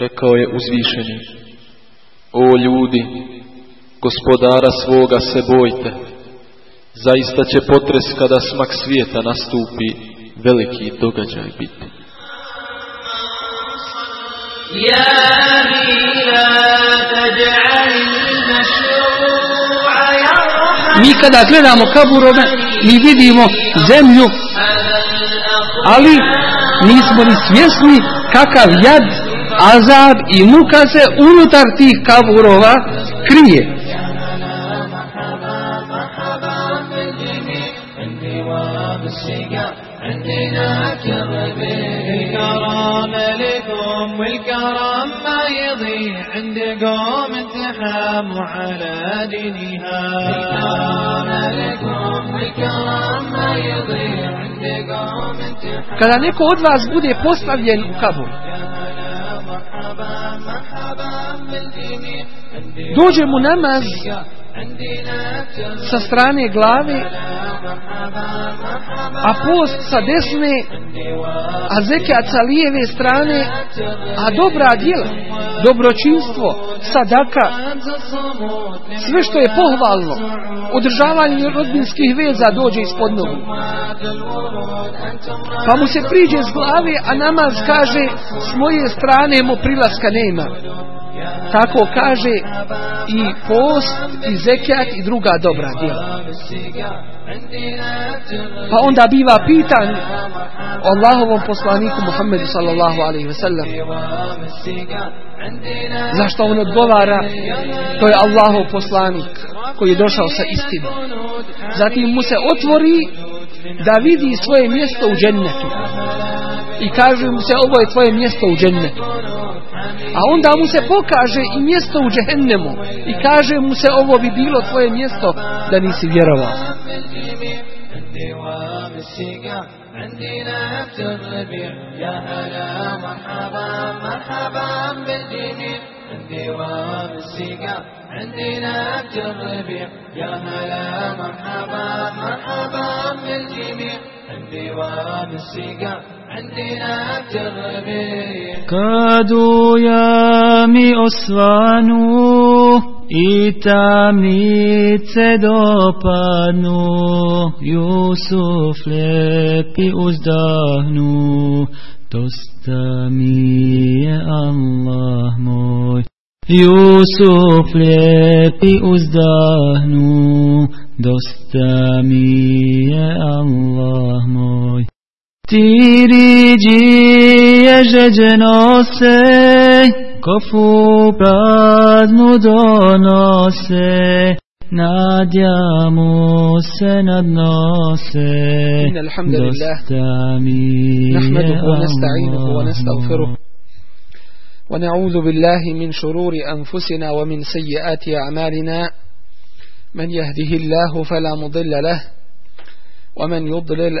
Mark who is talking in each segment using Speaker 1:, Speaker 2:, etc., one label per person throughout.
Speaker 1: Rekao je uzvišeni, o ljudi, gospodara svoga se bojte, zaista će potres kada smak svijeta nastupi, veliki događaj biti.
Speaker 2: Mi kada gledamo kaburove, mi vidimo zemlju, ali nismo ni svjesni kakav jad, azab i muka se unutar tih kaburova krije.
Speaker 3: والكرم ما يضيع عند قوم انتحاموا على دينها الكرم لكم والكرم ما يضيع عند قوم انتحاموا
Speaker 2: Kada neko od vas bude postavljen u kabur, dođe mu namaz sa strane glave, a post sa desne, a zekat sa lijeve strane, a dobra djela, dobročinstvo, sadaka, sve što je pohvalno, održavanje rodbinskih veza dođe ispod nogu. Pa mu se priđe s glave, a namaz kaže s moje strane mu prilaska nema. Tako kaže i post, i zekijat i druga dobra djela. Pa onda biva pitan Allahovom poslaniku Muhammedu sallallahu alaihi ve sellem zašto on odgovara to je Allahov poslanik koji je došao sa istinom. Zatim mu se otvori da vidi svoje mjesto u džennetu. I kaže mu se ovo je tvoje mjesto u džennetu A onda mu se pokaže i mjesto u džehennemu. I kaže mu se ovo bi bilo tvoje mjesto da nisi vjerovao.
Speaker 3: عندي نفس الربيع يا هلا مرحبا مرحبا بالجميع عندي وام السقا عندي نفس الربيع يا هلا مرحبا مرحبا بالجميع عندي وام السقا عندي نفس الربيع
Speaker 4: Kadu ja mi osvanu i tamnice dopadnu, Jusuf lijepi uzdahnu, dosta mi je Allah moj. Jusuf lijepi uzdahnu, dosta mi je Allah moj. Tiriđije žeđe nose, kofu praznu donose, nadjamu se nadnose,
Speaker 2: إن الحمد لله نحمده ونستعينه ونستغفره. ونعوذ بالله من شرور أنفسنا ومن سيئات أعمالنا. من يهده الله فلا مضل له ومن يضلل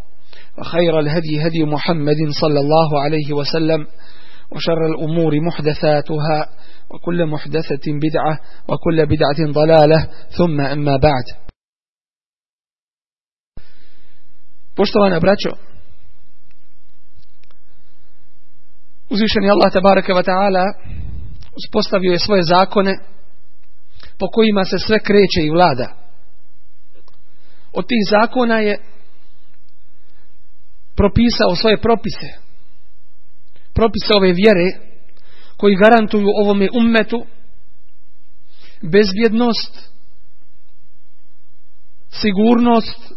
Speaker 2: وخير الهدي هدي محمد صلى الله عليه وسلم وشر الأمور محدثاتها وكل محدثة بدعة وكل بدعة ضلالة ثم أما بعد Poštovana braćo, uzvišeni Allah tabaraka wa ta'ala uspostavio je svoje zakone po kojima se sve kreće i vlada. Od tih zakona je propisao svoje propise. Propise ove vjere koji garantuju ovome ummetu bezbjednost, sigurnost,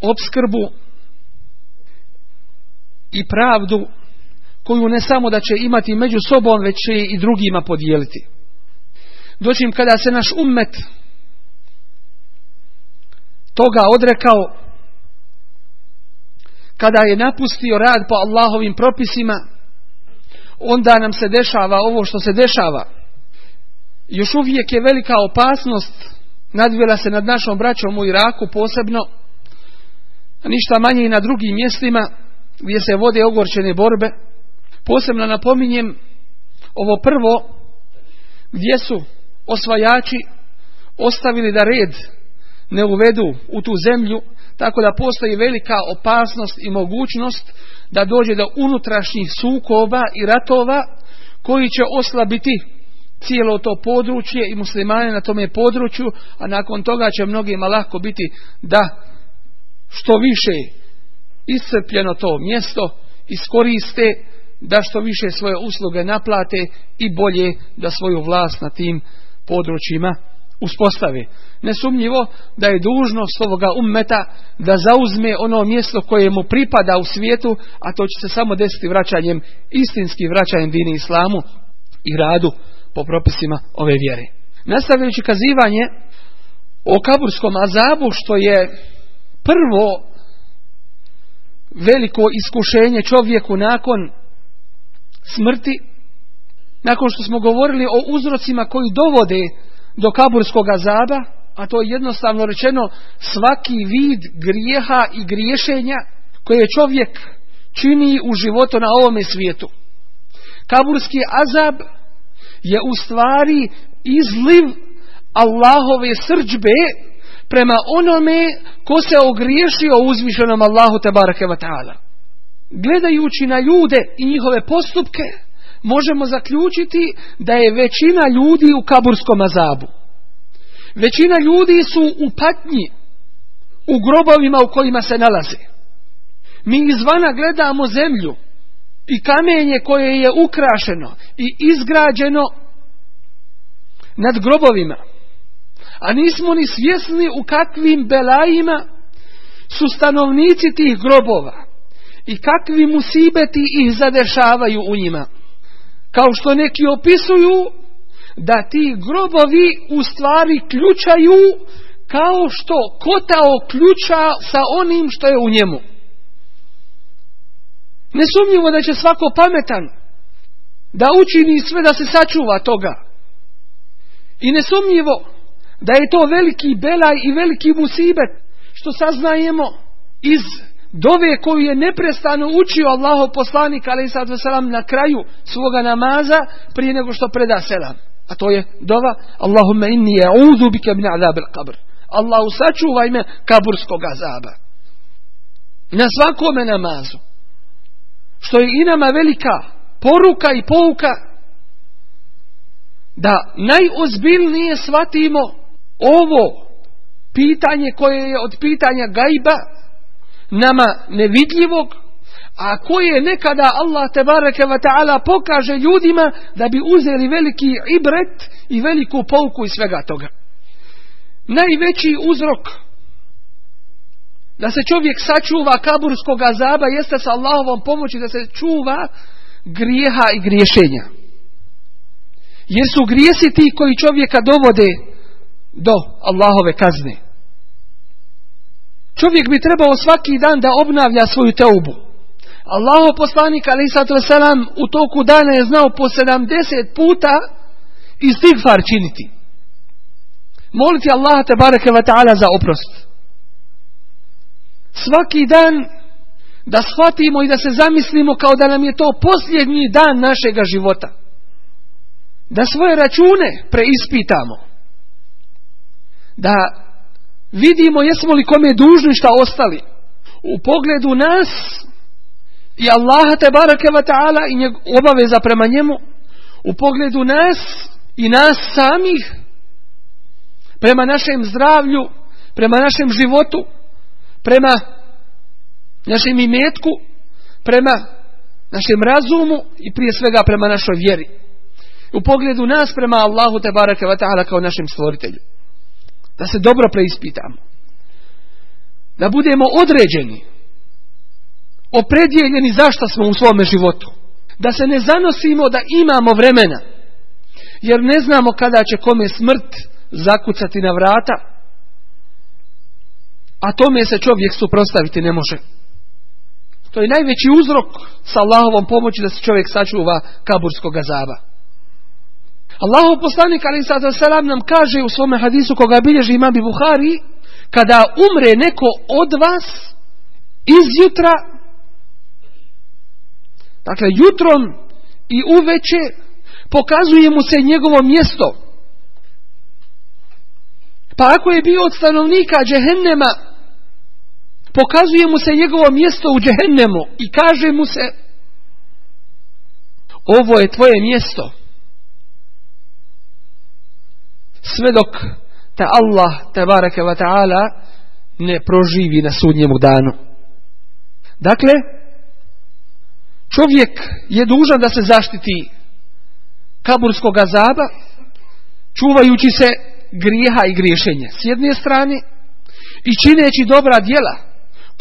Speaker 2: obskrbu i pravdu koju ne samo da će imati među sobom, već će i drugima podijeliti. Doćim kada se naš ummet toga odrekao, kada je napustio rad po Allahovim propisima, onda nam se dešava ovo što se dešava. Još uvijek je velika opasnost nadvjela se nad našom braćom u Iraku posebno, a ništa manje i na drugim mjestima gdje se vode ogorčene borbe. Posebno napominjem ovo prvo gdje su osvajači ostavili da red ne uvedu u tu zemlju, tako da postoji velika opasnost i mogućnost da dođe do unutrašnjih sukoba i ratova koji će oslabiti cijelo to područje i muslimane na tome području, a nakon toga će mnogima lako biti da što više iscrpljeno to mjesto iskoriste, da što više svoje usluge naplate i bolje da svoju vlast na tim područjima uspostave. Nesumnjivo da je dužnost ovoga ummeta da zauzme ono mjesto koje mu pripada u svijetu, a to će se samo desiti vraćanjem, istinskim vraćanjem dini islamu i radu po propisima ove vjere. Nastavljajući kazivanje o kaburskom azabu što je prvo veliko iskušenje čovjeku nakon smrti, nakon što smo govorili o uzrocima koji dovode do kaburskog azaba, a to je jednostavno rečeno svaki vid grijeha i griješenja koje čovjek čini u životu na ovome svijetu. Kaburski azab je u stvari izliv Allahove srđbe prema onome ko se ogriješio uzvišenom Allahu te barake ta'ala. Gledajući na ljude i njihove postupke, možemo zaključiti da je većina ljudi u kaburskom azabu. Većina ljudi su u patnji, u grobovima u kojima se nalaze. Mi izvana gledamo zemlju, i kamenje koje je ukrašeno i izgrađeno nad grobovima. A nismo ni svjesni u kakvim belajima su stanovnici tih grobova i kakvi musibeti ih zadešavaju u njima. Kao što neki opisuju da ti grobovi u stvari ključaju kao što kotao ključa sa onim što je u njemu. Nesumnjivo da će svako pametan da učini sve da se sačuva toga. I nesumnjivo da je to veliki belaj i veliki musibet što saznajemo iz dove koju je neprestano učio Allahov poslanik ali sad selam na kraju svoga namaza prije nego što preda selam. A to je dova Allahumma inni a'udhu bika min azab al-qabr. Allahu sačuvaj me kaburskog azaba. Na svakome namazu što je i nama velika poruka i pouka da najozbiljnije shvatimo ovo pitanje koje je od pitanja gajba nama nevidljivog a koje nekada Allah te bareke ve taala pokaže ljudima da bi uzeli veliki ibret i veliku pouku iz svega toga. Najveći uzrok da se čovjek sačuva kaburskog azaba jeste sa Allahovom pomoći da se čuva grijeha i griješenja. Jer su grijesi ti koji čovjeka dovode do Allahove kazne. Čovjek bi trebao svaki dan da obnavlja svoju teubu. Allaho poslanik ali salam u toku dana je znao po 70 puta istighfar činiti. Moliti Allaha te bareke wa ta'ala za oprost svaki dan da shvatimo i da se zamislimo kao da nam je to posljednji dan našega života. Da svoje račune preispitamo. Da vidimo jesmo li kome dužni šta ostali. U pogledu nas i Allaha te barake wa ta'ala i obaveza prema njemu. U pogledu nas i nas samih prema našem zdravlju, prema našem životu, prema našem imetku, prema našem razumu i prije svega prema našoj vjeri. U pogledu nas prema Allahu te barake wa ta'ala kao našem stvoritelju. Da se dobro preispitamo. Da budemo određeni, opredjeljeni zašto smo u svome životu. Da se ne zanosimo da imamo vremena. Jer ne znamo kada će kome smrt zakucati na vrata, a tome se čovjek suprostaviti ne može. To je najveći uzrok sa Allahovom pomoći da se čovjek sačuva kaburskog azaba. Allahov poslanik ali selam nam kaže u svome hadisu koga bilježi imam bi Buhari kada umre neko od vas izjutra dakle jutrom i uveče pokazuje mu se njegovo mjesto. Pa ako je bio od stanovnika džehennema pokazuje mu se njegovo mjesto u džehennemu i kaže mu se ovo je tvoje mjesto sve dok te Allah te barake wa ta'ala ne proživi na sudnjemu danu dakle čovjek je dužan da se zaštiti kaburskog azaba čuvajući se grijeha i griješenja s jedne strane i čineći dobra djela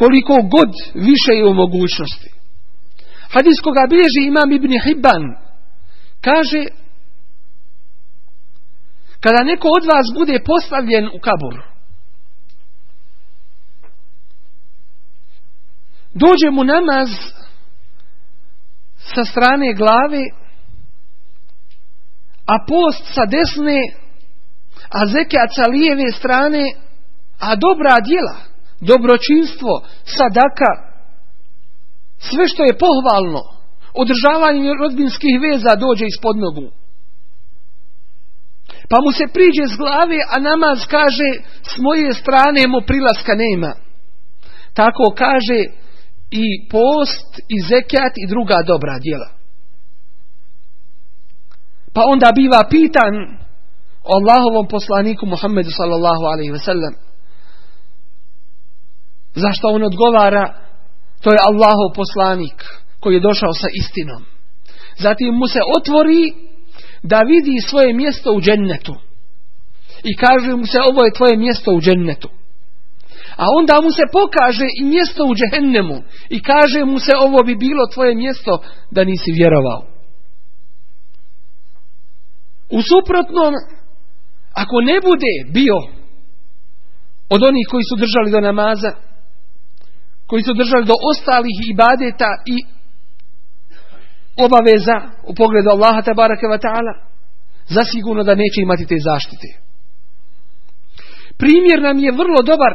Speaker 2: koliko god više je u mogućnosti. Hadis koga bilježi imam Ibn Hibban kaže kada neko od vas bude postavljen u kabur dođe mu namaz sa strane glave a post sa desne a zekat sa lijeve strane a dobra djela dobročinstvo sadaka sve što je pohvalno održavanje rodbinskih veza dođe ispod nogu pa mu se priđe s glave, a namaz kaže s moje strane mu prilaska nema. Tako kaže i post, i zekat, i druga dobra djela. Pa onda biva pitan Allahovom poslaniku Muhammedu sallallahu alaihi ve sellem. Zašto on odgovara? To je Allahov poslanik koji je došao sa istinom. Zatim mu se otvori da vidi svoje mjesto u džennetu. I kaže mu se ovo je tvoje mjesto u džennetu. A onda mu se pokaže i mjesto u džehennemu. I kaže mu se ovo bi bilo tvoje mjesto da nisi vjerovao. U suprotnom, ako ne bude bio od onih koji su držali do namaza, koji su držali do ostalih ibadeta i obaveza u pogledu Allaha tabaraka wa ta'ala zasigurno da neće imati te zaštite. Primjer nam je vrlo dobar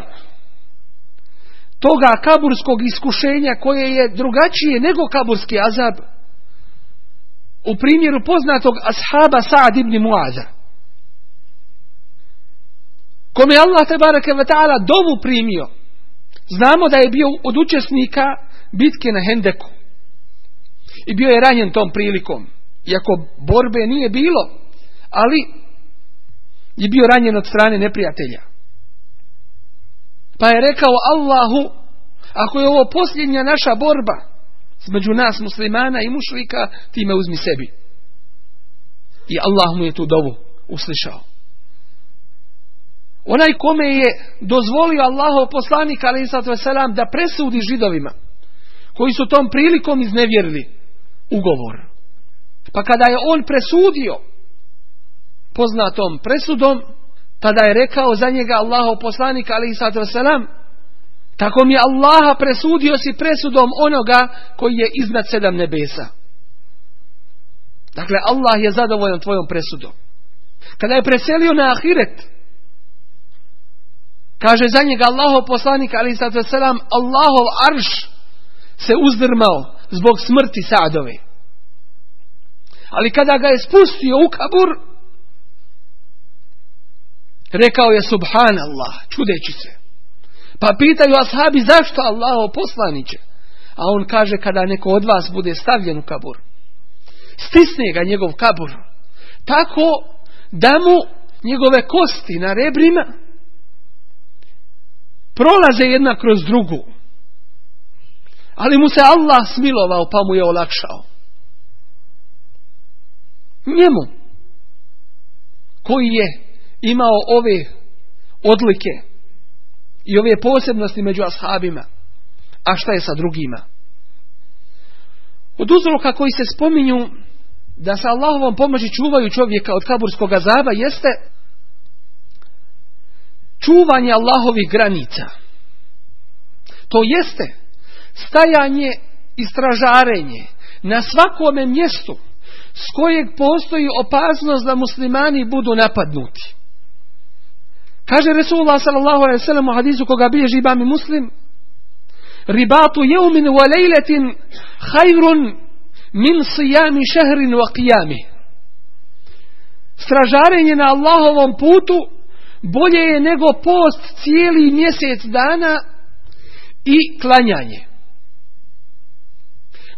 Speaker 2: toga kaburskog iskušenja koje je drugačije nego kaburski azab u primjeru poznatog ashaba Sa'ad ibn Muaza kome Allah tabaraka wa ta'ala dovu primio znamo da je bio od učesnika bitke na Hendeku i bio je ranjen tom prilikom. Iako borbe nije bilo, ali je bio ranjen od strane neprijatelja. Pa je rekao Allahu, ako je ovo posljednja naša borba između nas muslimana i mušlika, ti me uzmi sebi. I Allah mu je tu dovu uslišao. Onaj kome je dozvolio Allahov poslanik ali da presudi židovima koji su tom prilikom iznevjerili ugovor. Pa kada je on presudio poznatom presudom, tada je rekao za njega Allahov poslanik ali selam tako mi je Allaha presudio si presudom onoga koji je iznad sedam nebesa. Dakle, Allah je zadovoljan tvojom presudom. Kada je preselio na ahiret, kaže za njega Allahov poslanik ali selam Allahov arš se uzdrmao zbog smrti Sadove. Ali kada ga je spustio u kabur, rekao je subhanallah, čudeći se. Pa pitaju ashabi zašto Allah poslaniće. A on kaže kada neko od vas bude stavljen u kabur. Stisne ga njegov kabur. Tako da mu njegove kosti na rebrima prolaze jedna kroz drugu. Ali mu se Allah smilovao pa mu je olakšao. Njemu koji je imao ove odlike i ove posebnosti među ashabima. A šta je sa drugima? Od uzroka koji se spominju da sa Allahovom pomoći čuvaju čovjeka od kaburskog azaba jeste čuvanje Allahovih granica. To jeste stajanje i stražarenje na svakome mjestu s kojeg postoji opasnost da muslimani budu napadnuti. Kaže Resulullah sallallahu alaihi sallam u hadisu koga bilježi imam muslim Ribatu jeumin wa lejletin hajrun min sijami šehrin wa qiyami. Stražarenje na Allahovom putu bolje je nego post cijeli mjesec dana i klanjanje.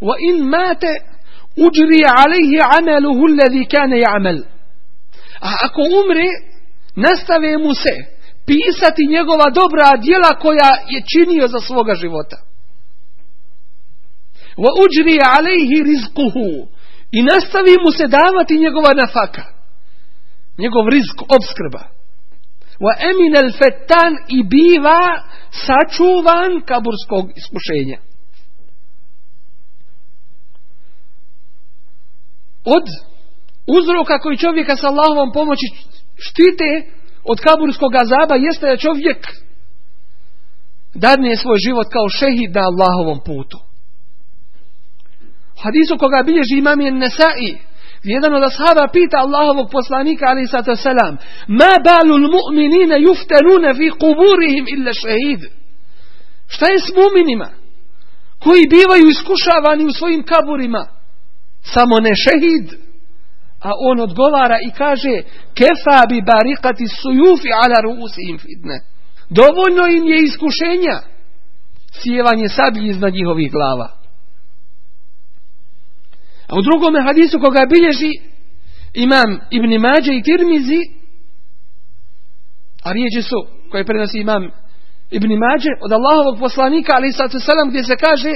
Speaker 2: Wa in mate uđri alaihi amaluhu alladhi kane ja'mal. A ako umre, nastave mu se pisati njegova dobra djela koja je činio za svoga života. Wa uđri alaihi rizquhu. I nastavi mu se davati njegova nafaka. Njegov rizk, obskrba. Wa emin el fetan i biva sačuvan kaburskog iskušenja. Od uzroka koji čovjeka sa Allahovom pomoći štite od kaburskog azaba jeste da čovjek dadne svoj život kao šehid na Allahovom putu. Hadisu koga bilježi imam je Nesai, jedan od ashaba pita Allahovog poslanika ali sato selam, ma balu mu'minina juftanuna fi kuburihim illa šehid. Šta je s muminima koji bivaju iskušavani u svojim kaburima? Samo ne šehid. A on odgovara i kaže kefa bi barikati sujufi ala ruusihim fitne. Dovoljno im je iskušenja sjevanje sablji iznad njihovih glava. A u drugome hadisu koga bilježi imam Ibn Mađe i Tirmizi, a riječi su koje prenosi imam Ibn Mađe od Allahovog poslanika, ali sad selam gdje se kaže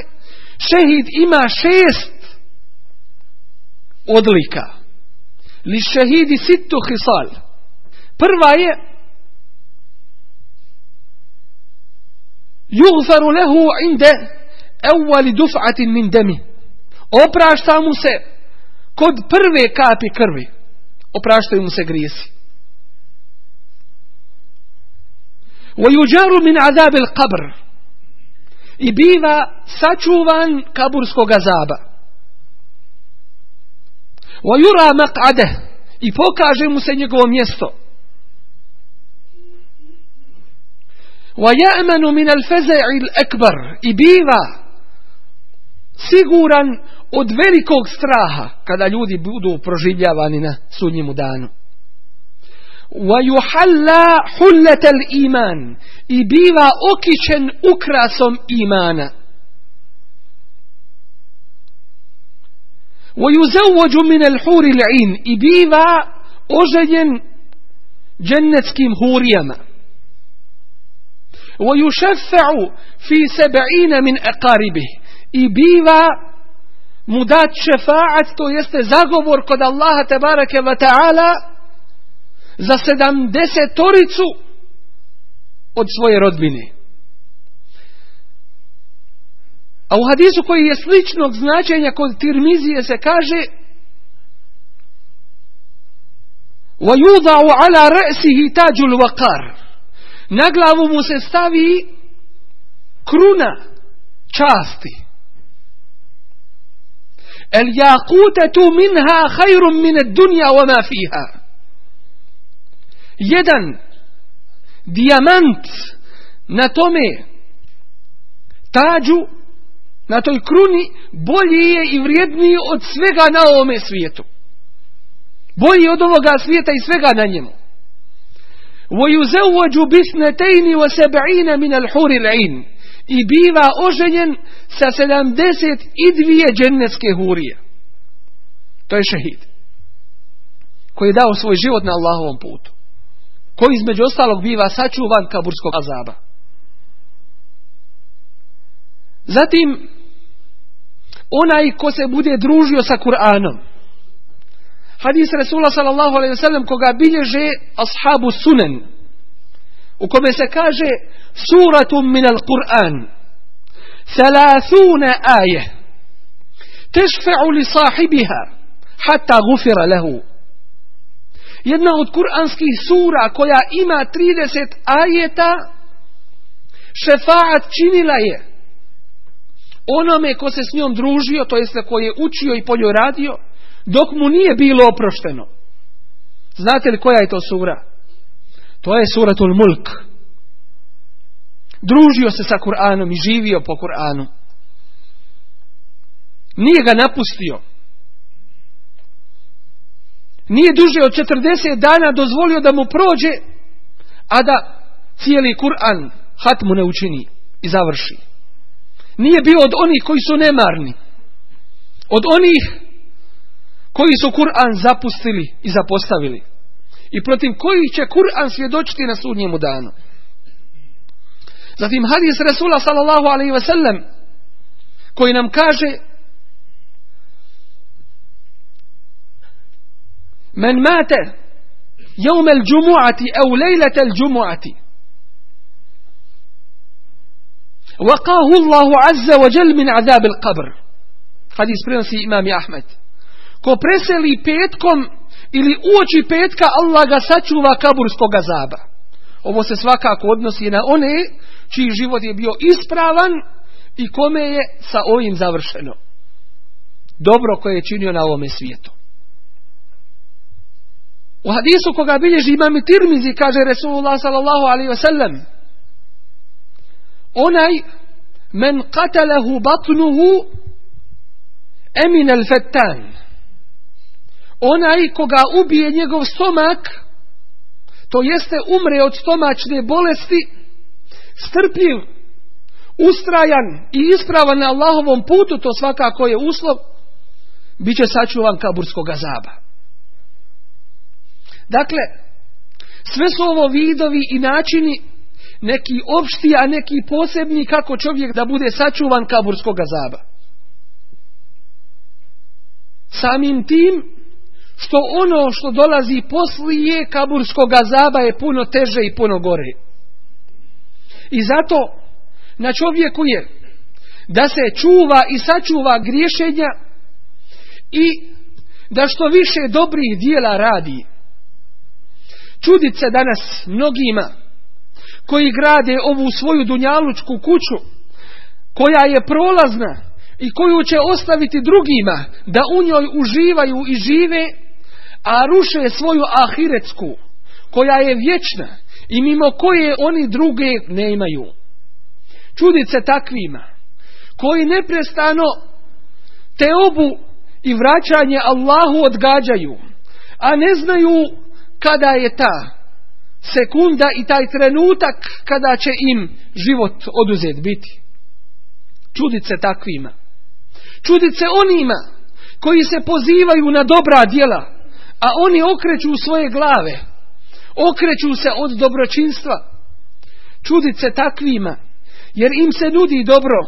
Speaker 2: šehid ima šest odlika. Li šehidi sittu hisal. Prva je yugfaru lehu inde evvali duf'atin min demi. Oprašta mu se kod prve kapi krvi. Opraštaju mu se grijesi. ويجار من عذاب القبر i biva sačuvan kaburskog. ويرى مقعده i pokaže mu se njegovo mjesto. ويأمن من الفزع الأكبر i biva siguran od velikog straha kada ljudi budu proživljavani na sudnjemu danu. وَيُحَلَّا حُلَّةَ الْإِيمَانِ I biva okićen ukrasom imana. ويزوج من الحور العين. إبيبا أجين جنتكم هوريما. ويشفع في سبعين من أقاربه. إبيبا مدات شفاعة تويست زغبر قد الله تبارك وتعالى زسدم دس توريتسو. od svoje rodbine. A u hadisu koji je sličnog značenja kod Tirmizije se kaže وَيُضَعُ عَلَى رَأْسِهِ تَاجُ الْوَقَارِ Na glavu mu se stavi kruna časti. الْيَاقُوتَةُ مِنْهَا خَيْرٌ مِنَ الدُّنْيَا وَمَا فِيهَا jedan dijamant na tome tađu, na toj kruni, bolji je i vrijedniji od svega na ovome svijetu. Bolji od ovoga svijeta i svega na njemu. وَيُزَوَّجُ بِسْنَتَيْنِ وَسَبْعِينَ مِنَ الْحُورِ الْعِينِ I biva oženjen sa sedamdeset i dvije džennetske hurije. To je šehid. Koji je dao svoj život na Allahovom putu koji između ostalog biva sačuvan kaburskog azaba. Zatim, onaj ko se bude družio sa Kur'anom. Hadis Resula sallallahu alaihi wa sallam koga bilježe ashabu sunen. U kome se kaže suratum min al Kur'an. Thalathuna aje. Tešfe'u li sahibiha. Hatta gufira lehu jedna od kuranskih sura koja ima 30 ajeta šefaat činila je onome ko se s njom družio, to jeste ko je učio i po njoj radio, dok mu nije bilo oprošteno. Znate li koja je to sura? To je suratul mulk. Družio se sa Kur'anom i živio po Kur'anu. Nije ga napustio. Nije duže od 40 dana dozvolio da mu prođe, a da cijeli Kur'an hat mu ne učini i završi. Nije bio od onih koji su nemarni. Od onih koji su Kur'an zapustili i zapostavili. I protiv kojih će Kur'an svjedočiti na sudnjemu danu. Zatim hadis Rasula sallallahu alaihi ve sellem koji nam kaže Men mate jeumel džumu'ati au džumu'ati وقاه الله عز وجل من عذاب القبر hadis prenosi imam Ahmed ko preseli petkom ili uoči petka Allah ga sačuva kaburskog azaba ovo se svakako odnosi na one čiji život je bio ispravan i kome je sa ovim završeno dobro koje je činio na ovome svijetu u hadisu koga bilježi imam Tirmizi kaže Resulullah sallallahu alaihi wasallam onaj men qatalahu batnuhu emin al fettan. Onaj koga ubije njegov stomak to jeste umre od stomačne bolesti strpljiv ustrajan i ispravan na Allahovom putu to svakako je uslov bit će sačuvan kaburskog azaba. Dakle sve su ovo vidovi i načini neki opšti, a neki posebni kako čovjek da bude sačuvan kaburskog azaba. Samim tim što ono što dolazi poslije kaburskog azaba je puno teže i puno gore. I zato na čovjeku je da se čuva i sačuva griješenja i da što više dobrih dijela radi. Čudit se danas mnogima koji grade ovu svoju dunjalučku kuću koja je prolazna i koju će ostaviti drugima da u njoj uživaju i žive a ruše svoju ahiretsku koja je vječna i mimo koje oni druge ne imaju čudit se takvima koji neprestano te obu i vraćanje Allahu odgađaju a ne znaju kada je ta sekunda i taj trenutak kada će im život oduzet biti. Čudit se takvima. Čudit se onima koji se pozivaju na dobra djela, a oni okreću svoje glave. Okreću se od dobročinstva. Čudit se takvima, jer im se nudi dobro,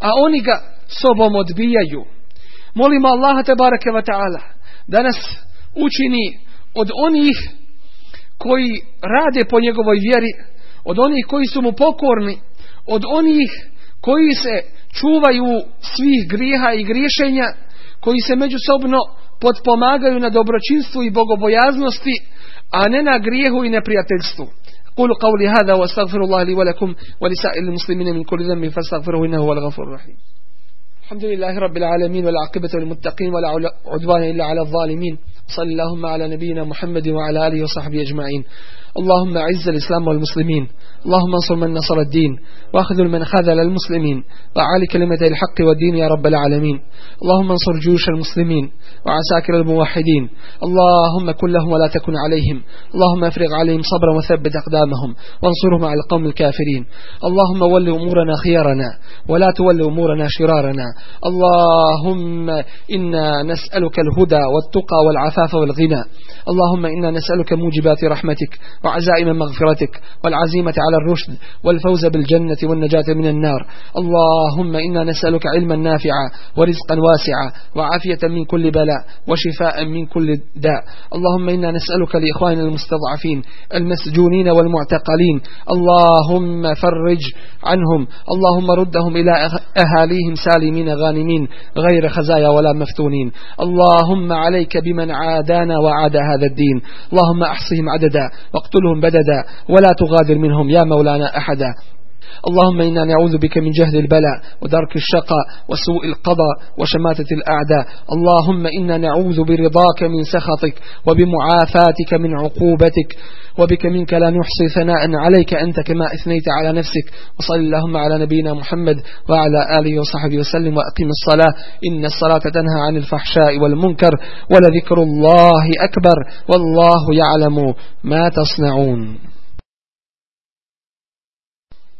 Speaker 2: a oni ga sobom odbijaju. Molimo Allaha te barake ta'ala da nas učini od onih koji rade po njegovoj vjeri, od onih koji su mu pokorni, od onih koji se čuvaju svih grijeha i griješenja, koji se međusobno podpomagaju na dobročinstvu i bogobojaznosti, a ne na grijehu i neprijateljstvu. قولوا قولي هذا واستغفر الله لي ولكم ولسائر المسلمين من كل ذنب فاستغفروه انه هو الغفور الرحيم. الحمد لله رب العالمين والعاقبة للمتقين ولا عدوان إلا على الظالمين صلى اللهم على نبينا محمد وعلى آله وصحبه أجمعين. اللهم عز الإسلام والمسلمين. اللهم انصر من نصر الدين. واخذل من خذل المسلمين. وعلي كلمة الحق والدين يا رب العالمين. اللهم انصر جيوش المسلمين وعساكر الموحدين. اللهم كن لهم ولا تكن عليهم. اللهم افرغ عليهم صبرا وثبت أقدامهم. وانصرهم على القوم الكافرين. اللهم ول أمورنا خيارنا ولا تول أمورنا شرارنا. اللهم إنا نسألك الهدى والتقى والعفاف والغنى. اللهم إنا نسألك موجبات رحمتك وعزائم مغفرتك والعزيمة على الرشد والفوز بالجنة والنجاة من النار. اللهم إنا نسألك علما نافعا ورزقا واسعا وعافية من كل بلاء وشفاء من كل داء. اللهم إنا نسألك لإخواننا المستضعفين المسجونين والمعتقلين. اللهم فرج عنهم. اللهم ردهم إلى أهاليهم سالمين غانمين غير خزايا ولا مفتونين. اللهم عليك بمن عادانا وعاد هذا الدين. اللهم أحصهم عددا واقتلهم بددا ولا تغادر منهم يا مولانا أحدا. اللهم إنا نعوذ بك من جهد البلاء ودرك الشقاء وسوء القضاء وشماتة الأعداء. اللهم إنا نعوذ برضاك من سخطك وبمعافاتك من عقوبتك وبك منك لا نحصي ثناء عليك. أنت كما أثنيت على نفسك. وصل اللهم على نبينا محمد وعلى آله وصحبه وسلم وأقم الصلاة. إن الصلاة تنهى عن الفحشاء والمنكر ولذكر الله أكبر. والله يعلم ما تصنعون.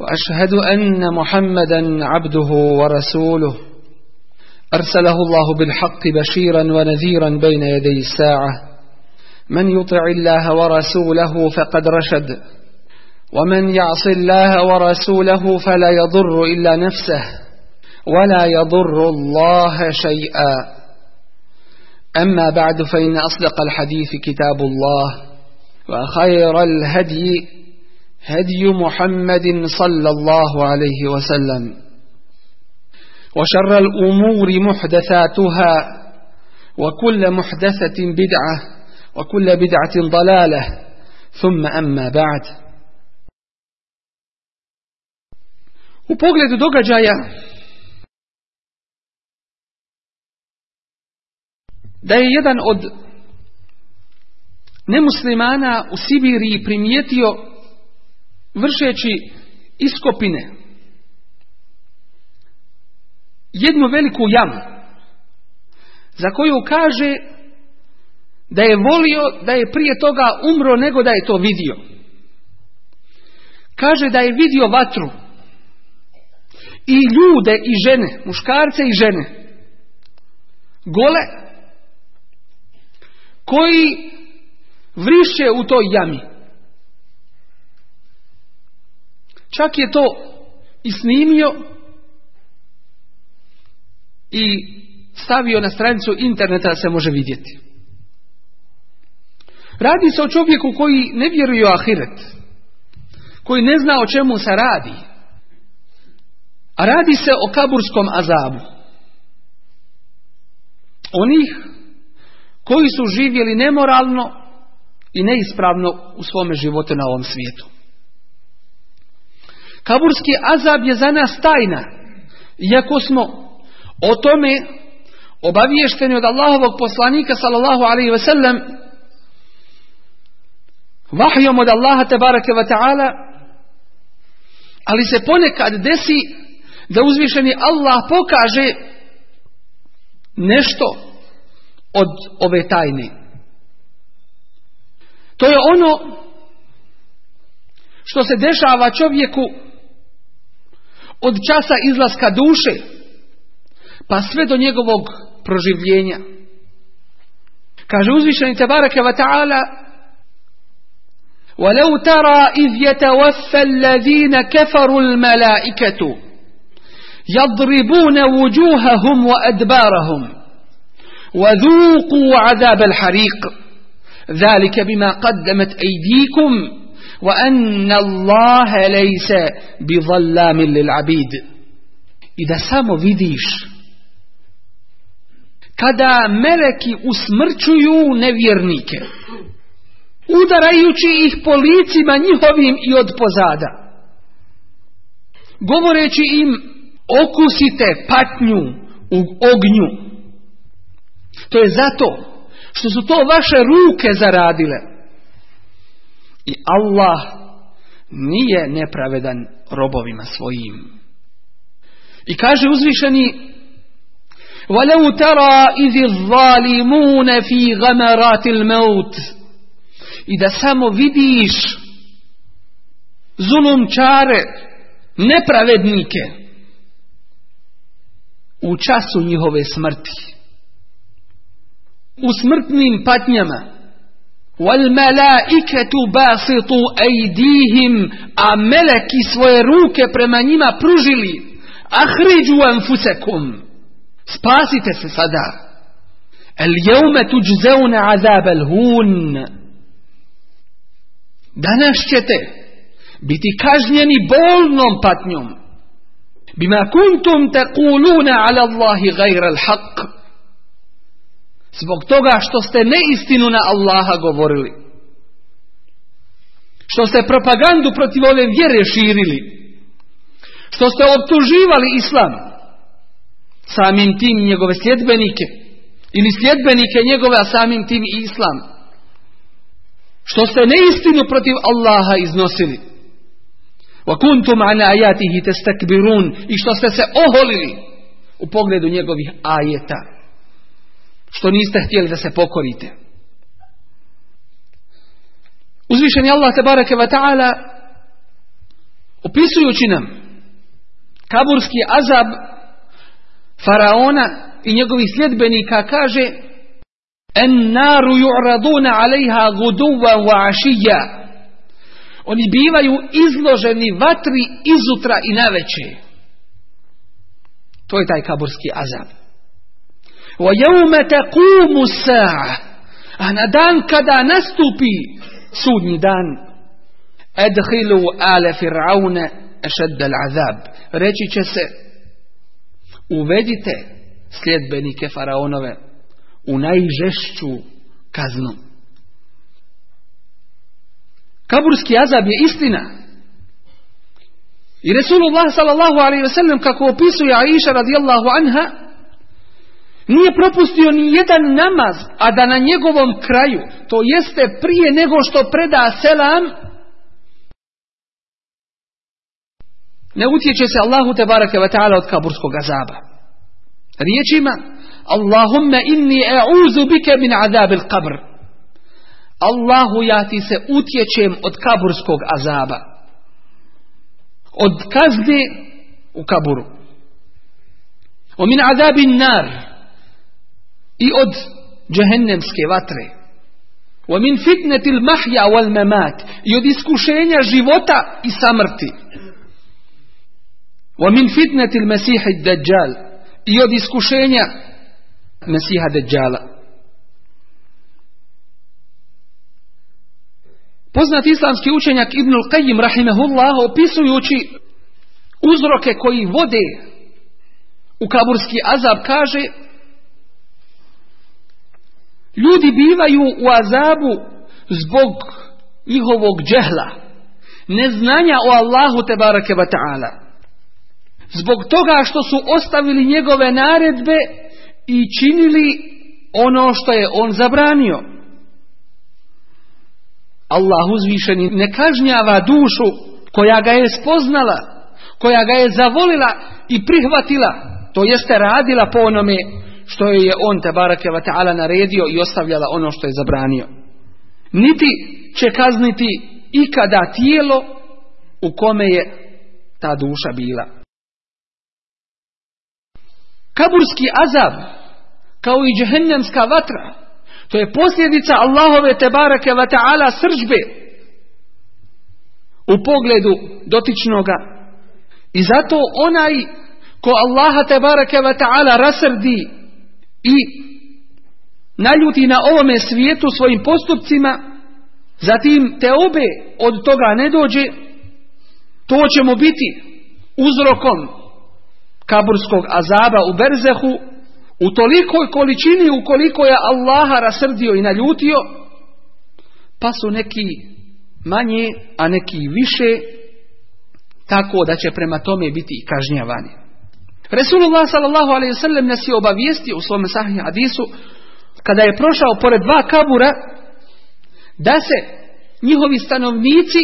Speaker 2: وأشهد أن محمدا عبده ورسوله. أرسله الله بالحق بشيرا ونذيرا بين يدي الساعة. من يطع الله ورسوله فقد رشد. ومن يعص الله ورسوله فلا يضر إلا نفسه ولا يضر الله شيئا. أما بعد فإن أصدق الحديث كتاب الله وخير الهدي هدي محمد صلى الله عليه وسلم. وشر الأمور محدثاتها وكل محدثة بدعة وكل بدعة ضلالة. ثم أما بعد. U pogledu događaja da je jedan od nemuslimana u Sibiriji primijetio vršeći iskopine jednu veliku jamu za koju kaže da je volio da je prije toga umro nego da je to vidio. Kaže da je vidio vatru i ljude i žene, muškarce i žene, gole, koji vriše u toj jami. Čak je to i snimio i stavio na stranicu interneta da se može vidjeti. Radi se o čovjeku koji ne vjeruje u ahiret, koji ne zna o čemu se radi, a radi se o kaburskom azabu. Onih koji su živjeli nemoralno i neispravno u svome životu na ovom svijetu. Kaburski azab je za nas tajna, iako smo o tome obaviješteni od Allahovog poslanika sallallahu alaihi ve sellem vahjom od Allaha tebareke wa ta'ala ali se ponekad desi da uzvišeni Allah pokaže nešto od ove tajne. To je ono što se dešava čovjeku od časa izlaska duše pa sve do njegovog proživljenja. Kaže uzvišeni Tebareke wa ta'ala ولو ترى إذ يتوفى الذين كفروا الملائكة يضربون وجوههم وأدبارهم وذوقوا عذاب الحريق ذلك بما قدمت أيديكم وأن الله ليس بظلام للعبيد إذا samo vidiš kada meleki usmrčuju nevjernike udarajući ih po licima njihovim i od pozada govoreći im okusite patnju u ognju to je zato što su to vaše ruke zaradile i Allah nije nepravedan robovima svojim i kaže uzvišeni ولو ترى إذ الظالمون في غمرات الموت i da samo vidiš zulumčare, nepravednike u času njihove smrti. U smrtnim patnjama. Wal malaikatu basitu aydihim a meleki svoje ruke prema njima pružili Ahriđu anfusekum. Spasite se sada. El jeume tuđzeune azab el hun. Danas ćete biti kažnjeni bolnom patnjom. Bima kuntum tekuluna ala Allahi gajra al haq. Zbog toga što ste neistinu na Allaha govorili. Što ste propagandu protiv ove vjere širili. Što ste optuživali islam. Samim tim njegove sljedbenike ili sljedbenike njegove, a samim tim i islam. Što ste neistinu protiv Allaha iznosili. Kuntum ala ajatihi testakbirun i što ste se oholili u pogledu njegovih ajeta. Što niste htjeli da se pokorite. Uzvišeni Allah te bareke wa ta'ala opisujući nam kaburski azab faraona i njegovih sljedbenika kaže en naru ju'raduna alejha guduva wa ašija oni bivaju izloženi vatri izutra i naveče. To je taj kaburski azab jevme tequmu sa'a a na dan kada nastupi sudnji dan edhilu ale fir'aune ešedde azab reći će se uvedite sljedbenike faraonove u najžešću kaznu. Kaburski azab je istina. I Resulullah sallallahu alaihi ve sellem kako opisuje Aisha radijallahu anha nije propustio ni jedan namaz, a da na njegovom kraju, to jeste prije nego što preda selam, ne utječe se Allahu te barake wa ta'ala od kaburskog azaba. Riječima Allahumma inni e'uzu bike min azab il qabr. Allahu ja ti se utječem od kaburskog azaba. Od kazne u kaburu. O min azabin nar. I od džehennemske vatre. O min fitnetil mahja wal mamat. I od iskušenja života i samrti. O min fitnetil mesihi dajjal i od iskušenja Mesiha Deđala. Poznat islamski učenjak Ibnul Qayyim rahimehullah opisujući uzroke koji vode u kaburski azab kaže ljudi bivaju u azabu zbog njihovog džehla neznanja o Allahu te barake wa ta'ala zbog toga što su ostavili njegove naredbe i činili ono što je on zabranio. Allah uzvišeni ne kažnjava dušu koja ga je spoznala, koja ga je zavolila i prihvatila, to jeste radila po onome što je on te barake wa ta'ala naredio i ostavljala ono što je zabranio. Niti će kazniti ikada tijelo u kome je ta duša bila. Kaburski azab, kao i džehennemska vatra, to je posljedica Allahove tebareke wa ta'ala sržbe u pogledu dotičnoga. I zato onaj ko Allaha tebareke wa ta'ala rasrdi i naljuti na ovome svijetu svojim postupcima, zatim te obe od toga ne dođe, to će mu biti uzrokom kaburskog azaba u Berzehu u tolikoj količini ukoliko je Allaha rasrdio i naljutio pa su neki manje a neki više tako da će prema tome biti kažnjavani Resulullah sallallahu alaihi sallam nas je obavijestio u svom sahih hadisu kada je prošao pored dva kabura da se njihovi stanovnici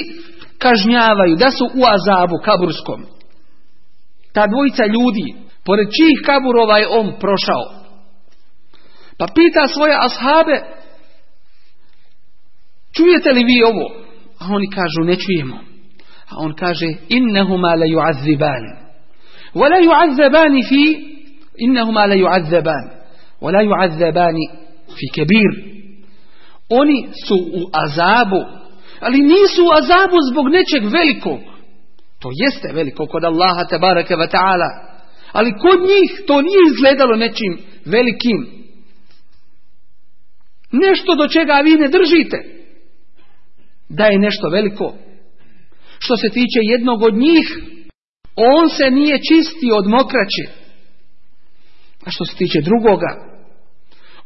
Speaker 2: kažnjavaju da su u azabu kaburskom ta dvojica ljudi, pored čijih kaburova je on prošao. Pa pita svoje ashabe, čujete li vi ovo? A oni kažu, ne čujemo. A on kaže, innehuma la ju'azziban. Ju'azzabani fi, innehuma la ju'azzaban. Wa la ju'azzabani fi kebir. Oni su u azabu, ali nisu u azabu zbog nečeg velikog. To jeste veliko kod Allaha te barake wa ta'ala. Ali kod njih to nije izgledalo nečim velikim. Nešto do čega vi ne držite. Da je nešto veliko. Što se tiče jednog od njih, on se nije čistio od mokraće. A što se tiče drugoga,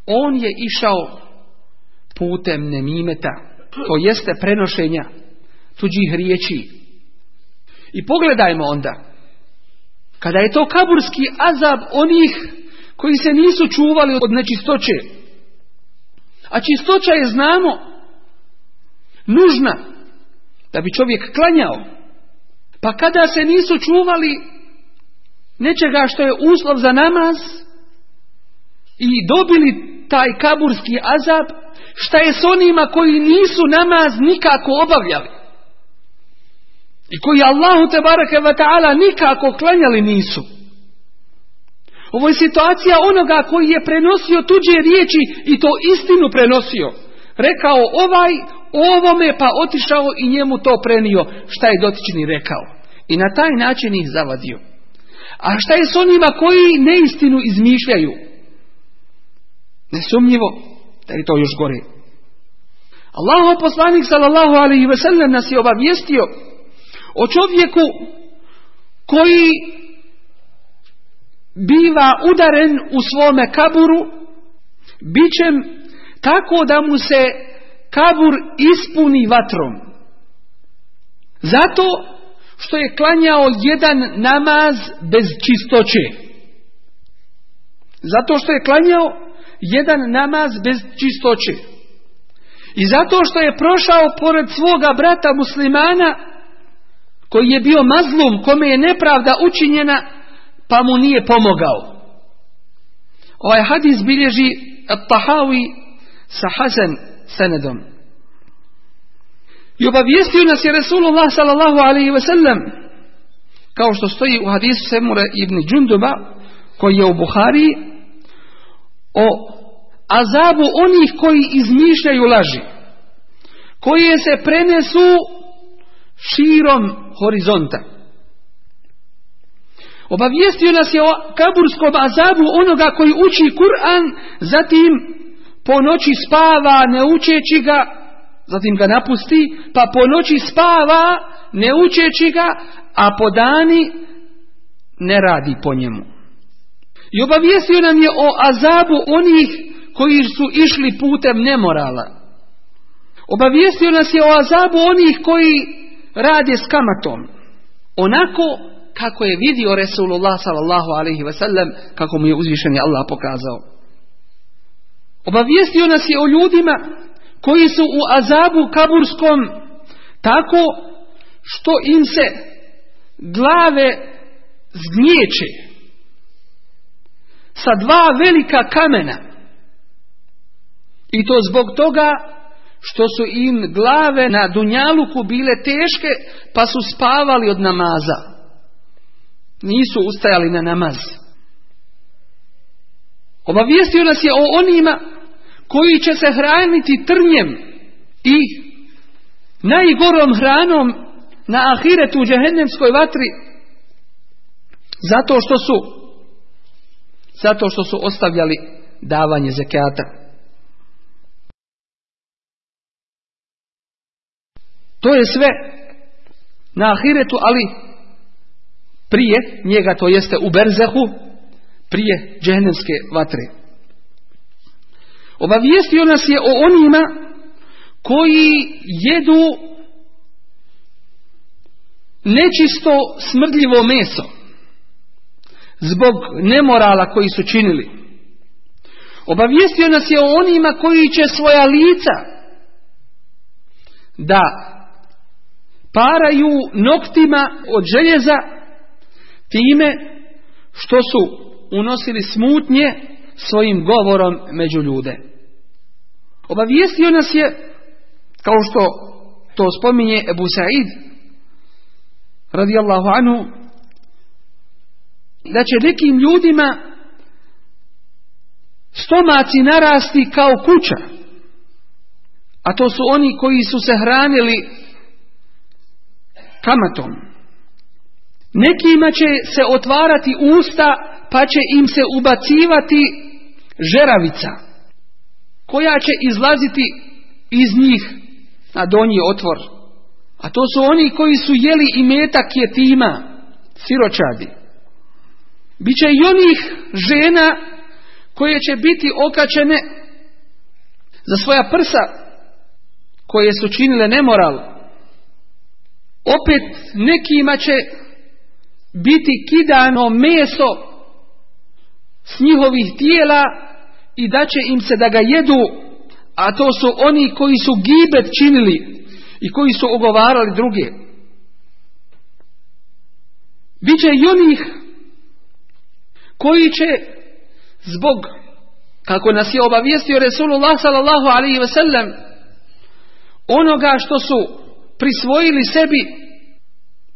Speaker 2: on je išao putem nemimeta, to jeste prenošenja tuđih riječi. I pogledajmo onda, kada je to kaburski azab onih koji se nisu čuvali od nečistoće, a čistoća je znamo nužna da bi čovjek klanjao. Pa kada se nisu čuvali nečega što je uslov za namaz i dobili taj kaburski azab, šta je s onima koji nisu namaz nikako obavljali? I koji Allahu te barake ta'ala nikako klanjali nisu. Ovo je situacija onoga koji je prenosio tuđe riječi i to istinu prenosio. Rekao ovaj ovome pa otišao i njemu to prenio šta je dotični rekao. I na taj način ih zavadio. A šta je s onima koji neistinu izmišljaju? Nesumnjivo da je to još gore. Allahu poslanik sallallahu alaihi ve nas je obavijestio o čovjeku koji biva udaren u svome kaburu bićem tako da mu se kabur ispuni vatrom. Zato što je klanjao jedan namaz bez čistoće. Zato što je klanjao jedan namaz bez čistoće. I zato što je prošao pored svoga brata muslimana koji je bio mazlum, kome je nepravda učinjena, pa mu nije pomogao. Ovaj hadis bilježi At-Tahawi sa Hasan senedom. I obavijestio nas je Resulullah sallallahu alaihi ve sellem kao što stoji u hadisu Semura ibn Džunduba koji je u Buhari o azabu onih koji izmišljaju laži koje se prenesu širom horizonta. Obavijestio nas je o kaburskom azabu onoga koji uči Kur'an, zatim po noći spava ne učeći ga, zatim ga napusti, pa po noći spava ne učeći ga, a po dani ne radi po njemu. I obavijestio nam je o azabu onih koji su išli putem nemorala. Obavijestio nas je o azabu onih koji rade s kamatom. Onako kako je vidio Resulullah sallallahu alaihi ve sellem, kako mu je uzvišeni Allah pokazao. Obavijestio nas je o ljudima koji su u azabu kaburskom tako što im se glave zgnječe sa dva velika kamena. I to zbog toga što su im glave na Dunjaluku bile teške pa su spavali od namaza. Nisu ustajali na namaz. Obavijestio nas je o onima koji će se hraniti trnjem i najgorom hranom na ahiretu u džehennemskoj vatri zato što su zato što su ostavljali davanje zekata. To je sve na ahiretu, ali prije njega, to jeste u berzehu, prije džehennemske vatre. Obavijestio nas je o onima koji jedu nečisto smrdljivo meso zbog nemorala koji su činili. Obavijestio nas je o onima koji će svoja lica da paraju noktima od željeza time što su unosili smutnje svojim govorom među ljude. Obavijestio nas je, kao što to spominje Ebu Sa'id, radijallahu anhu, da će nekim ljudima stomaci narasti kao kuća. A to su oni koji su se hranili kamatom. Nekima će se otvarati usta pa će im se ubacivati žeravica koja će izlaziti iz njih na donji otvor. A to su oni koji su jeli i metak jetima, siročadi. Biće i onih žena koje će biti okačene za svoja prsa koje su činile nemoral. Opet nekima će biti kidano meso s njihovih tijela i da će im se da ga jedu, a to su oni koji su gibet činili i koji su ogovarali druge. Biće i onih koji će zbog, kako nas je obavijestio Resulullah sallallahu alaihi ve sellem, onoga što su prisvojili sebi,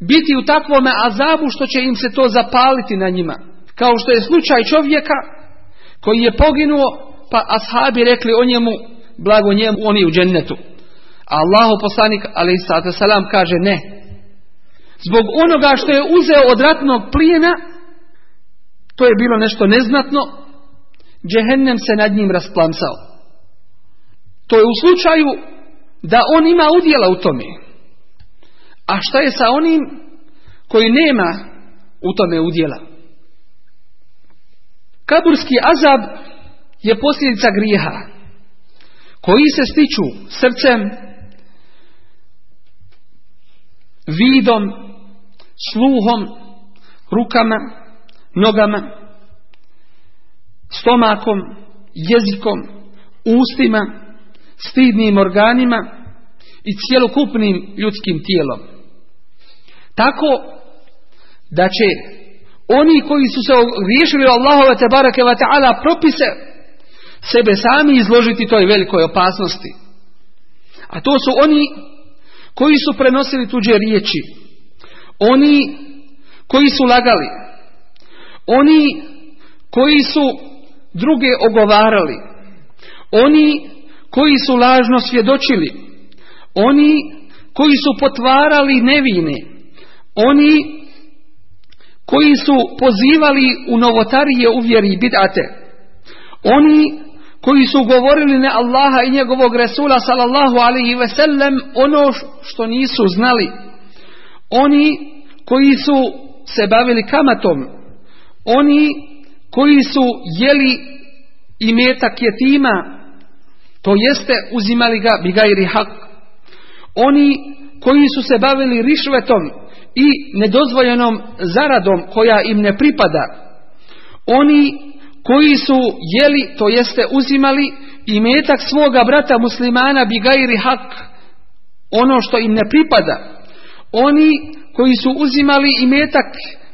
Speaker 2: biti u takvome azabu što će im se to zapaliti na njima. Kao što je slučaj čovjeka koji je poginuo, pa ashabi rekli o njemu, blago njemu, oni u džennetu. A Allahu poslanik, ali salam, kaže ne. Zbog onoga što je uzeo od ratnog plijena, to je bilo nešto neznatno, džehennem se nad njim rasplamsao. To je u slučaju da on ima udjela u tome. A šta je sa onim koji nema u tome udjela? Kaburski azab je posljedica grijeha koji se stiču srcem, vidom, sluhom, rukama, nogama, stomakom, jezikom, ustima, stidnim organima i cjelokupnim ljudskim tijelom. Tako da će oni koji su se riješili Allahove te barake wa ta'ala propise sebe sami izložiti toj velikoj opasnosti. A to su oni koji su prenosili tuđe riječi. Oni koji su lagali. Oni koji su druge ogovarali. Oni koji su lažno svjedočili. Oni koji su potvarali nevine. Oni koji su pozivali u novotarije u vjeri bidate. Oni koji su govorili ne Allaha i njegovog Resula sallallahu alaihi ve sellem ono što nisu znali. Oni koji su se bavili kamatom. Oni koji su jeli i metak jetima, to jeste uzimali ga bigajri hak. Oni koji su se bavili rišvetom i nedozvoljenom zaradom koja im ne pripada. Oni koji su jeli, to jeste uzimali i metak svoga brata muslimana bigajri hak, ono što im ne pripada. Oni koji su uzimali i metak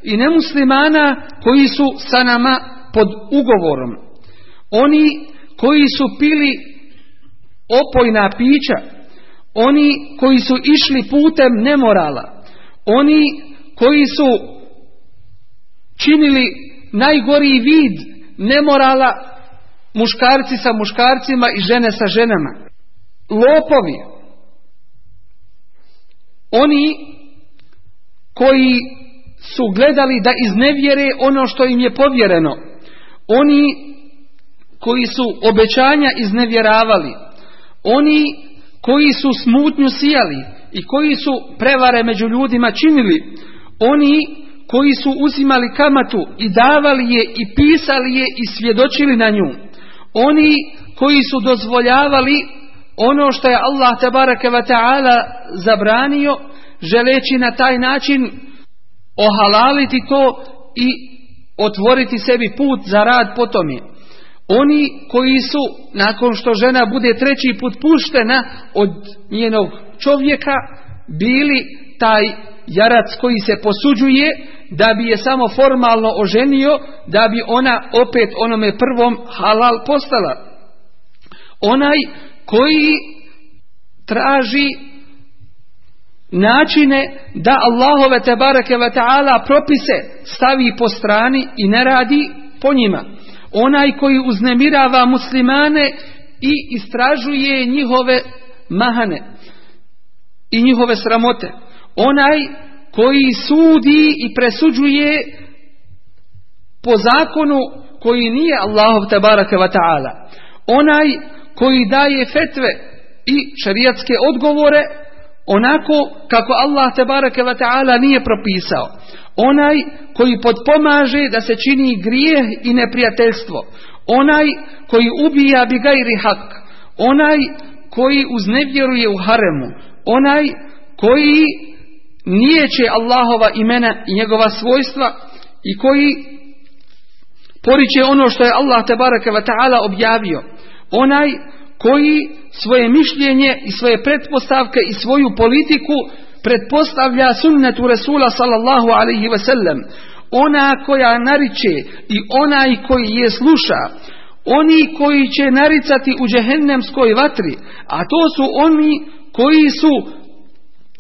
Speaker 2: i nemuslimana koji su sa nama pod ugovorom. Oni koji su pili opojna pića, oni koji su išli putem nemorala, oni koji su činili najgoriji vid nemorala muškarci sa muškarcima i žene sa ženama. Lopovi. Oni koji su gledali da iznevjere ono što im je povjereno. Oni koji su obećanja iznevjeravali. Oni koji su smutnju sijali i koji su prevare među ljudima činili. Oni koji su uzimali kamatu i davali je i pisali je i svjedočili na nju. Oni koji su dozvoljavali ono što je Allah tabaraka ta'ala zabranio želeći na taj način ohalaliti to i otvoriti sebi put za rad po tome. Oni koji su, nakon što žena bude treći put puštena od njenog čovjeka, bili taj jarac koji se posuđuje da bi je samo formalno oženio, da bi ona opet onome prvom halal postala. Onaj koji traži načine da Allahove te ve taala propise stavi po strani i ne radi po njima. Onaj koji uznemirava muslimane i istražuje njihove mahane i njihove sramote. Onaj koji sudi i presuđuje po zakonu koji nije Allahov tabaraka wa ta'ala. Onaj koji daje fetve i šarijatske odgovore onako kako Allah tabaraka wa ta'ala nije propisao. Onaj koji potpomaže da se čini grijeh i neprijateljstvo. Onaj koji ubija bi gajri hak. Onaj koji uznevjeruje u haremu. Onaj koji nijeće Allahova imena i njegova svojstva i koji poriče ono što je Allah tabaraka wa ta'ala objavio. Onaj koji svoje mišljenje i svoje pretpostavke i svoju politiku pretpostavlja sunnetu Resula sallallahu alaihi sellem. Ona koja nariče i onaj koji je sluša, oni koji će naricati u džehennemskoj vatri, a to su oni koji su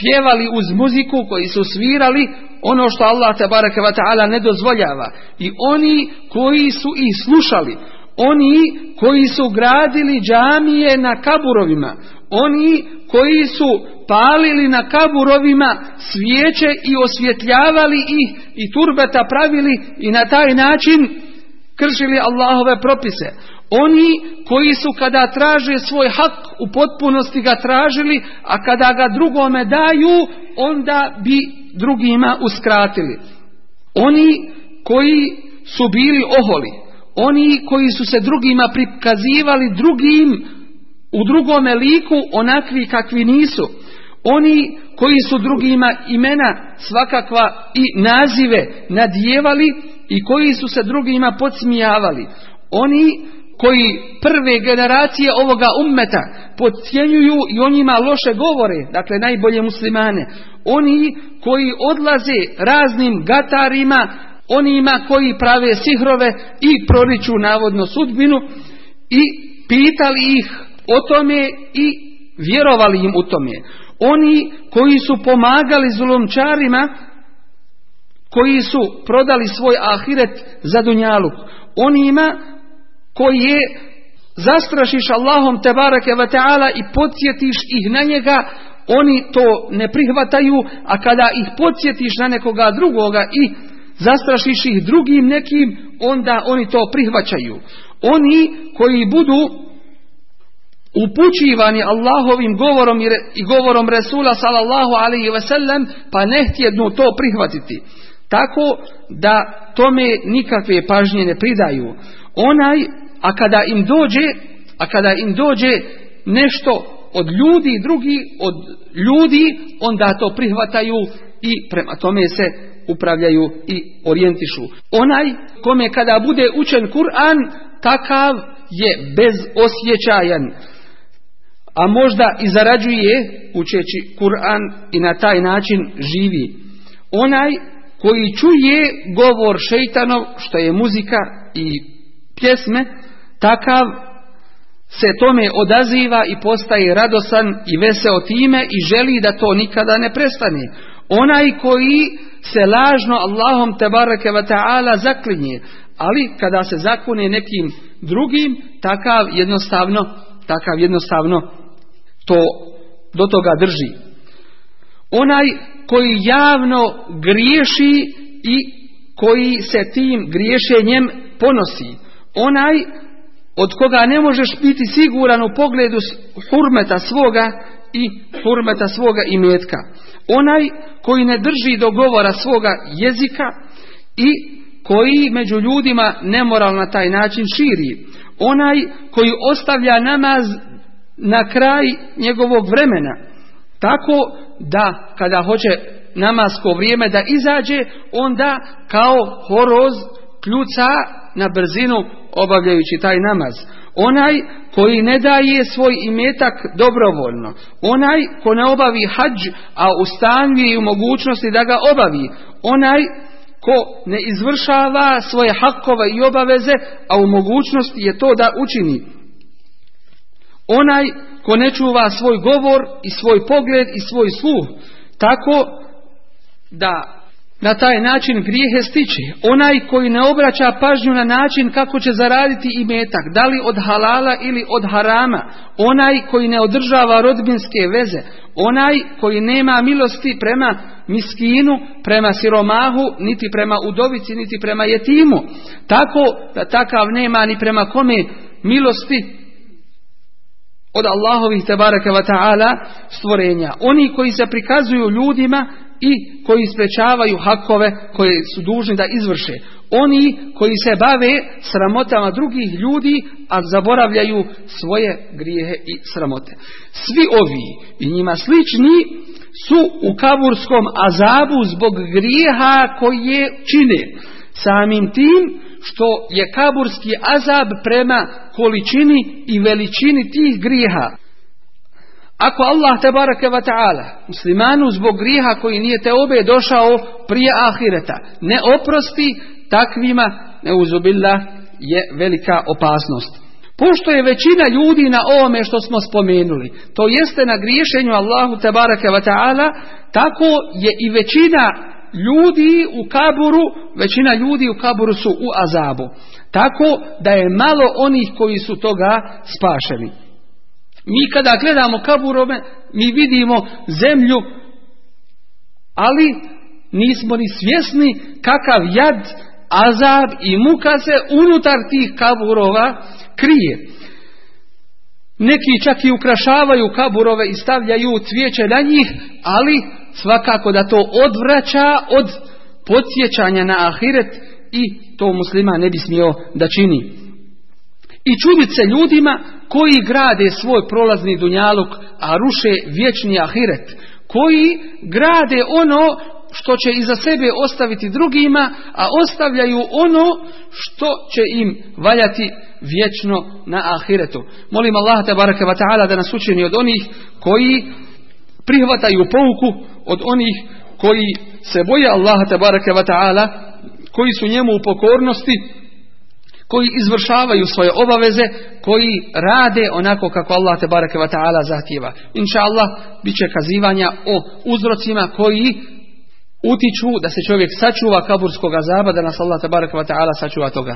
Speaker 2: pjevali uz muziku, koji su svirali ono što Allah tabaraka ne dozvoljava. I oni koji su ih slušali, oni koji su gradili džamije na kaburovima, oni koji su palili na kaburovima svijeće i osvjetljavali ih i turbeta pravili i na taj način kršili Allahove propise. Oni koji su kada traže svoj hak u potpunosti ga tražili, a kada ga drugome daju, onda bi drugima uskratili. Oni koji su bili oholi, oni koji su se drugima prikazivali drugim u drugome liku onakvi kakvi nisu. Oni koji su drugima imena svakakva i nazive nadjevali i koji su se drugima podsmijavali. Oni koji prve generacije ovoga ummeta podcjenjuju i o njima loše govore, dakle najbolje muslimane. Oni koji odlaze raznim gatarima, onima koji prave sihrove i proriču navodno sudbinu i pitali ih o tome i vjerovali im u tome. Oni koji su pomagali zulumčarima, koji su prodali svoj ahiret za dunjaluk. Onima koji je zastrašiš Allahom te barake ta'ala i podsjetiš ih na njega, oni to ne prihvataju, a kada ih podsjetiš na nekoga drugoga i zastrašiš ih drugim nekim, onda oni to prihvaćaju. Oni koji budu upućivani Allahovim govorom i govorom Resula sallallahu alaihi sellem, pa ne htjednu to prihvatiti. Tako da tome nikakve pažnje ne pridaju. Onaj, a kada im dođe, a kada im dođe nešto od ljudi drugi, od ljudi, onda to prihvataju i prema tome se upravljaju i orijentišu. Onaj kome kada bude učen Kur'an, takav je bezosjećajan, a možda i zarađuje učeći Kur'an i na taj način živi. Onaj koji čuje govor šeitanov, što je muzika i pjesme, takav se tome odaziva i postaje radosan i veseo time i želi da to nikada ne prestane. Onaj koji se lažno Allahom tebareke wa ta'ala zaklinje, ali kada se zakune nekim drugim, takav jednostavno, takav jednostavno to do toga drži. Onaj koji javno griješi i koji se tim griješenjem ponosi. Onaj od koga ne možeš biti siguran u pogledu hurmeta svoga i hurmeta svoga imetka. Onaj koji ne drži do govora svoga jezika i koji među ljudima nemoral na taj način širi. Onaj koji ostavlja namaz na kraj njegovog vremena. Tako da kada hoće namasko vrijeme da izađe, onda kao horoz kljuca na brzinu obavljajući taj namaz. Onaj koji ne daje svoj imetak dobrovoljno. Onaj ko ne obavi hađ, a u stanju i u mogućnosti da ga obavi. Onaj ko ne izvršava svoje hakove i obaveze, a u mogućnosti je to da učini. Onaj ko ne čuva svoj govor i svoj pogled i svoj sluh, tako da na taj način grijehe stiče. Onaj koji ne obraća pažnju na način kako će zaraditi i metak, da li od halala ili od harama, onaj koji ne održava rodbinske veze, onaj koji nema milosti prema miskinu, prema siromahu, niti prema udovici, niti prema jetimu. Tako da takav nema ni prema kome milosti od Allahovih tebareke wa ta'ala stvorenja. Oni koji se prikazuju ljudima i koji sprečavaju hakove koje su dužni da izvrše. Oni koji se bave sramotama drugih ljudi, a zaboravljaju svoje grijehe i sramote. Svi ovi i njima slični su u kaburskom azabu zbog grijeha koje čine. Samim tim što je kaburski azab prema količini i veličini tih grijeha. Ako Allah te barake wa ta'ala muslimanu zbog grijeha koji nije te obe došao prije ahireta ne oprosti takvima neuzubillah je velika opasnost. Pošto je većina ljudi na ovome što smo spomenuli, to jeste na griješenju Allahu te barake wa ta'ala, tako je i većina ljudi u kaburu, većina ljudi u kaburu su u azabu. Tako da je malo onih koji su toga spašeni. Mi kada gledamo kaburove, mi vidimo zemlju, ali nismo ni svjesni kakav jad, azab i muka se unutar tih kaburova krije. Neki čak i ukrašavaju kaburove i stavljaju cvijeće na njih, ali svakako da to odvraća od podsjećanja na ahiret i to muslima ne bi smio da čini. I čudit se ljudima koji grade svoj prolazni dunjaluk, a ruše vječni ahiret. Koji grade ono što će iza sebe ostaviti drugima, a ostavljaju ono što će im valjati vječno na ahiretu. Molim Allah da nas učini od onih koji prihvataju pouku, od onih koji se boje Allaha ta'ala, koji su njemu u pokornosti, koji izvršavaju svoje obaveze, koji rade onako kako Allah te bareke wa ta'ala zahtjeva. Inša Allah, bit će kazivanja o uzrocima koji utiču da se čovjek sačuva kaburskog azaba, da nas Allah te bareke wa ta'ala sačuva toga.